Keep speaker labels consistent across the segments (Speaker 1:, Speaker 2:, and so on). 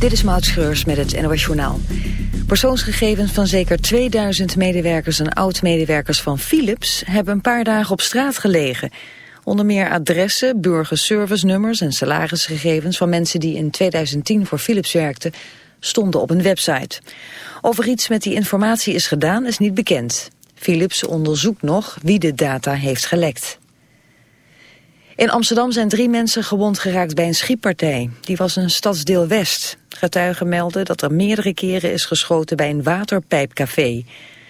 Speaker 1: Dit is Maud Schreurs met het NOS Journaal. Persoonsgegevens van zeker 2000 medewerkers en oud-medewerkers van Philips... hebben een paar dagen op straat gelegen. Onder meer adressen, burgerservice-nummers en salarisgegevens... van mensen die in 2010 voor Philips werkten, stonden op een website. Of er iets met die informatie is gedaan, is niet bekend. Philips onderzoekt nog wie de data heeft gelekt. In Amsterdam zijn drie mensen gewond geraakt bij een schietpartij. Die was een stadsdeel West. Getuigen melden dat er meerdere keren is geschoten bij een waterpijpcafé.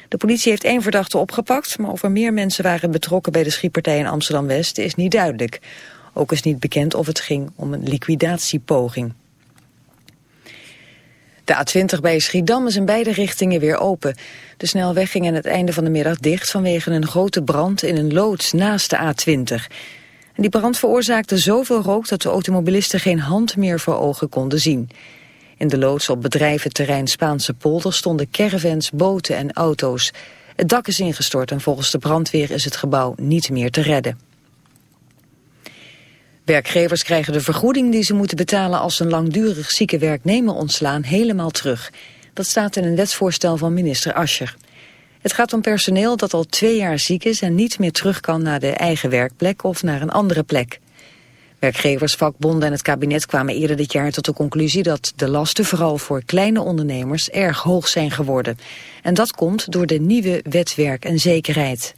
Speaker 1: De politie heeft één verdachte opgepakt, maar of er meer mensen waren betrokken bij de schietpartij in Amsterdam-West is niet duidelijk. Ook is niet bekend of het ging om een liquidatiepoging. De A20 bij Schiedam is in beide richtingen weer open. De snelweg ging aan het einde van de middag dicht vanwege een grote brand in een loods naast de A20 die brand veroorzaakte zoveel rook dat de automobilisten geen hand meer voor ogen konden zien. In de loods op bedrijventerrein Spaanse polder stonden caravans, boten en auto's. Het dak is ingestort en volgens de brandweer is het gebouw niet meer te redden. Werkgevers krijgen de vergoeding die ze moeten betalen als een langdurig zieke werknemer ontslaan helemaal terug. Dat staat in een wetsvoorstel van minister Ascher. Het gaat om personeel dat al twee jaar ziek is en niet meer terug kan naar de eigen werkplek of naar een andere plek. Werkgevers, vakbonden en het kabinet kwamen eerder dit jaar tot de conclusie dat de lasten vooral voor kleine ondernemers erg hoog zijn geworden. En dat komt door de nieuwe wetwerk en zekerheid.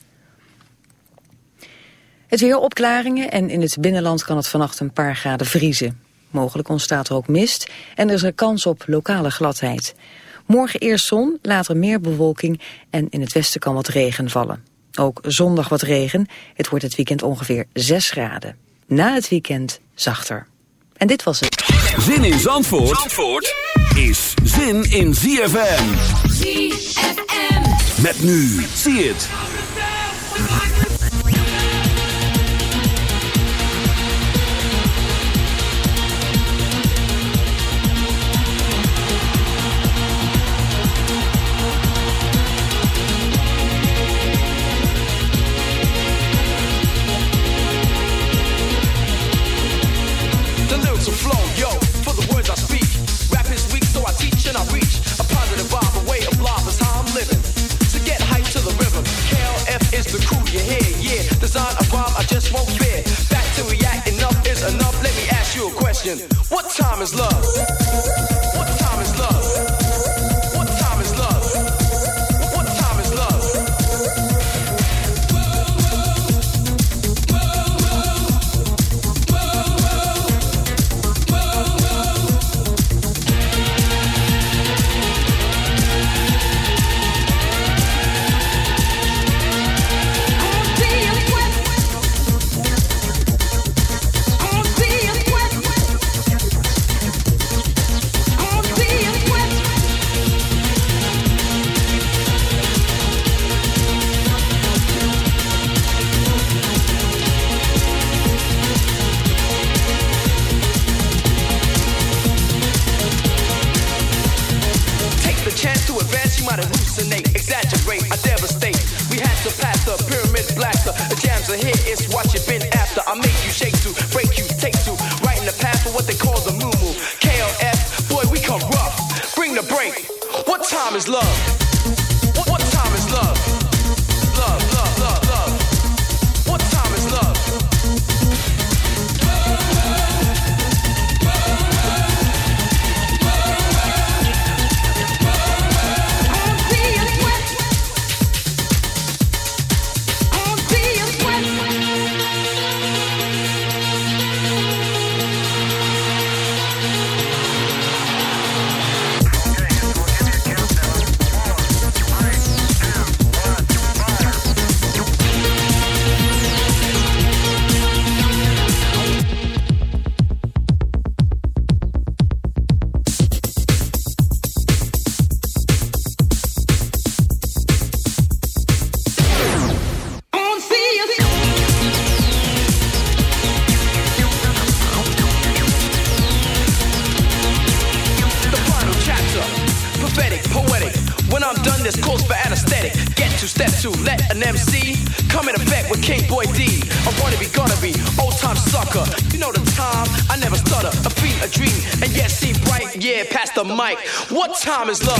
Speaker 1: Het weer opklaringen en in het binnenland kan het vannacht een paar graden vriezen. Mogelijk ontstaat er ook mist en er is een kans op lokale gladheid. Morgen eerst zon, later meer bewolking en in het westen kan wat regen vallen. Ook zondag wat regen. Het wordt het weekend ongeveer 6 graden. Na het weekend zachter. En dit was het.
Speaker 2: Zin in Zandvoort, Zandvoort is zin in ZFM. ZFM. Met nu. Zie het.
Speaker 3: is love. time is love. time is love.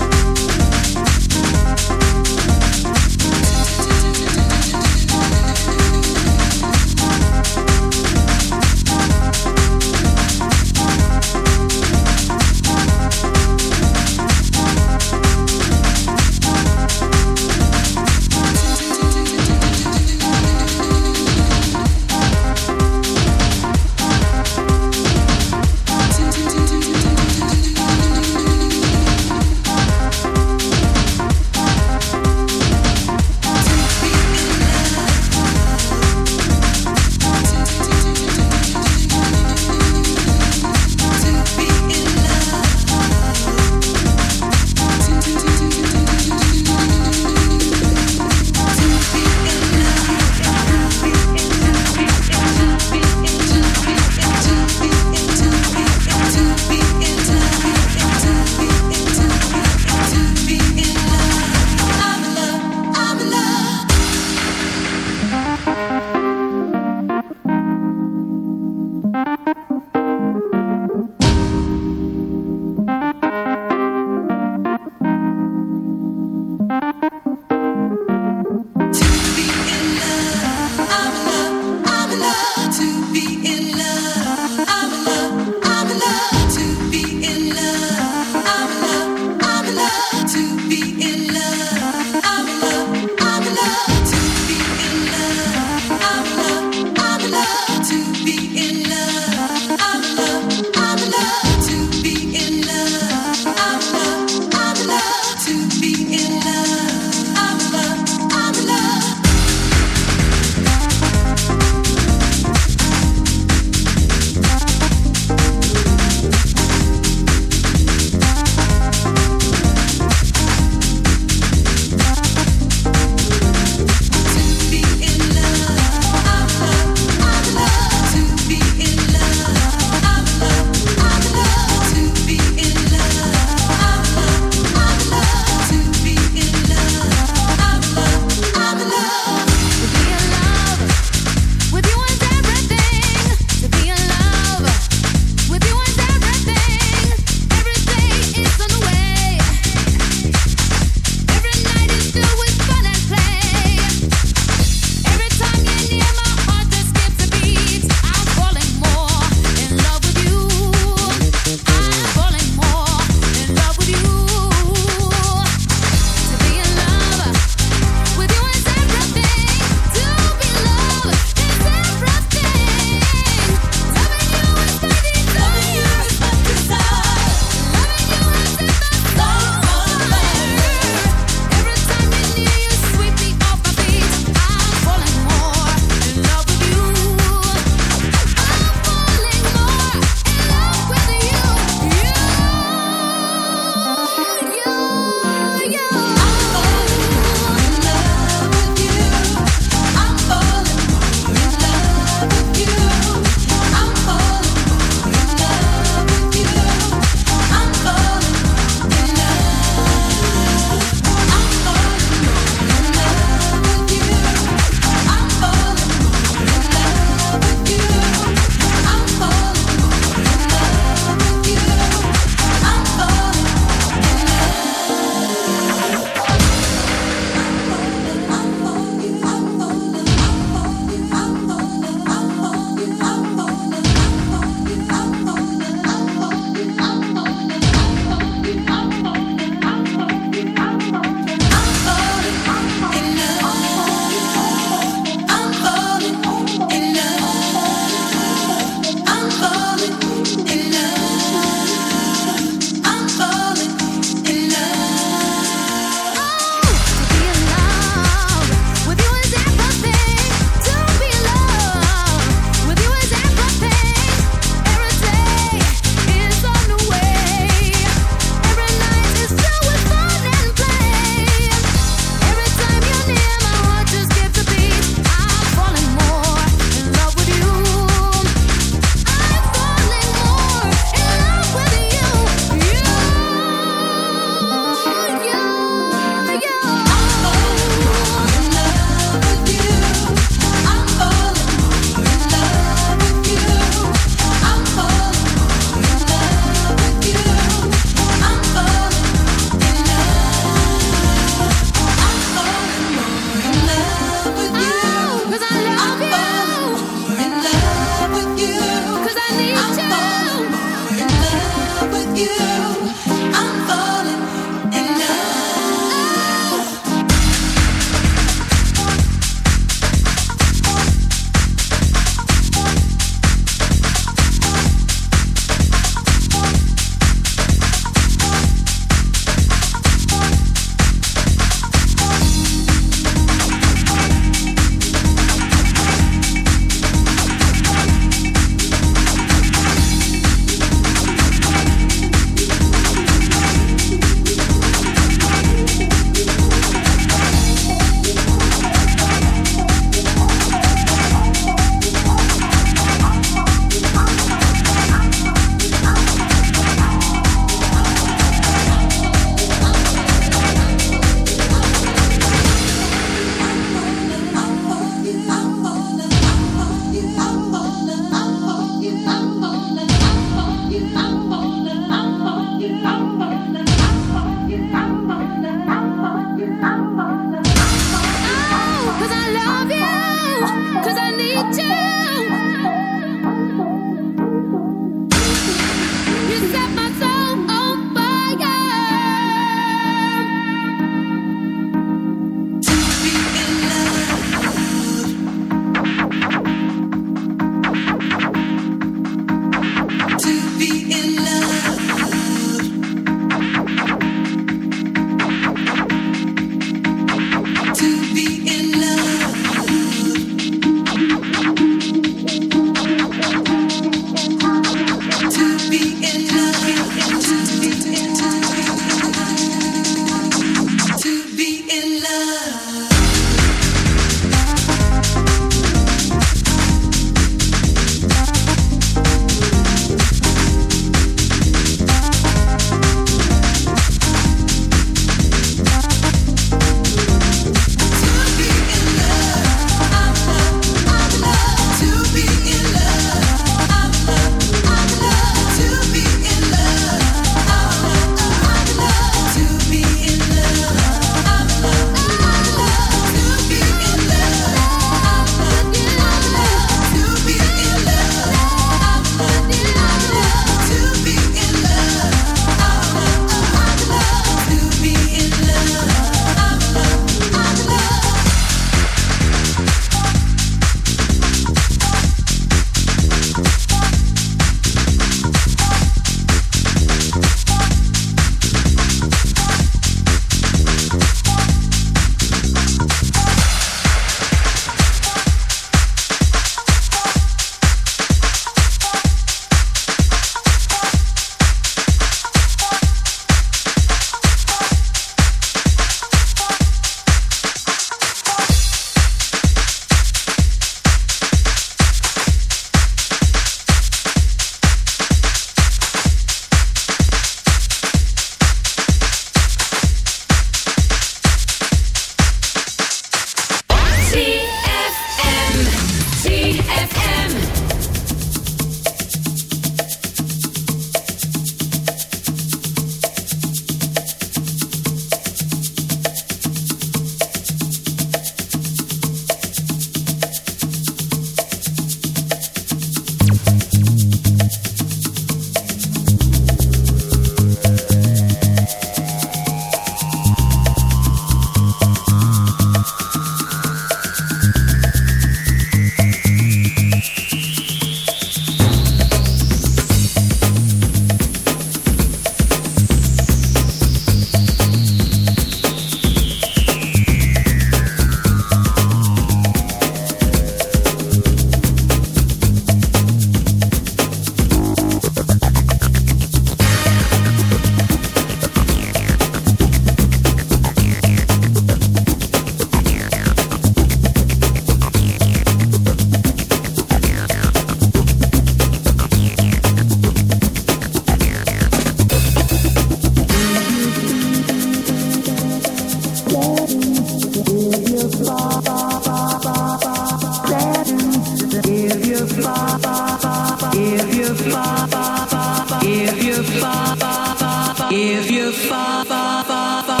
Speaker 4: If you fall, if you fall,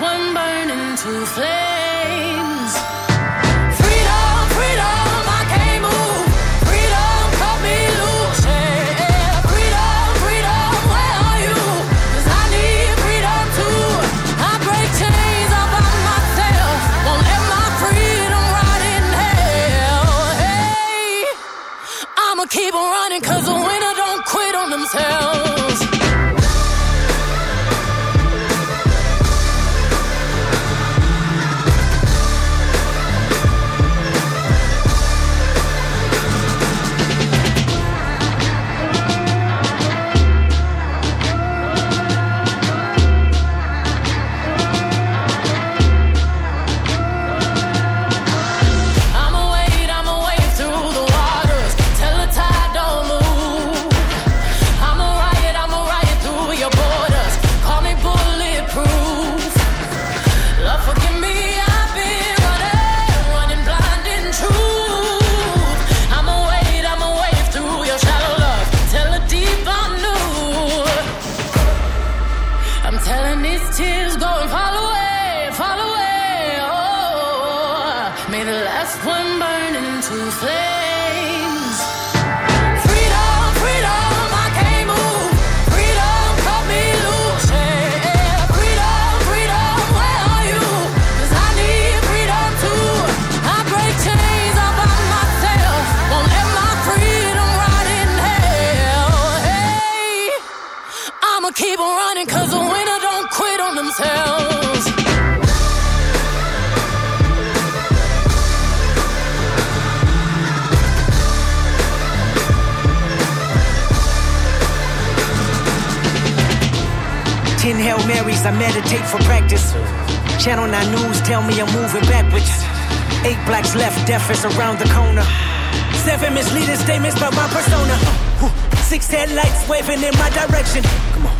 Speaker 4: one burning into flames. keep running, cause
Speaker 5: the winner don't quit on themselves. Ten Hail Marys, I meditate for practice. Channel 9 News tell me I'm moving backwards. Eight blacks left, death is around the corner. Seven misleading statements by my persona. Six headlights waving in my direction. Come on.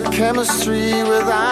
Speaker 6: chemistry
Speaker 7: without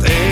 Speaker 7: het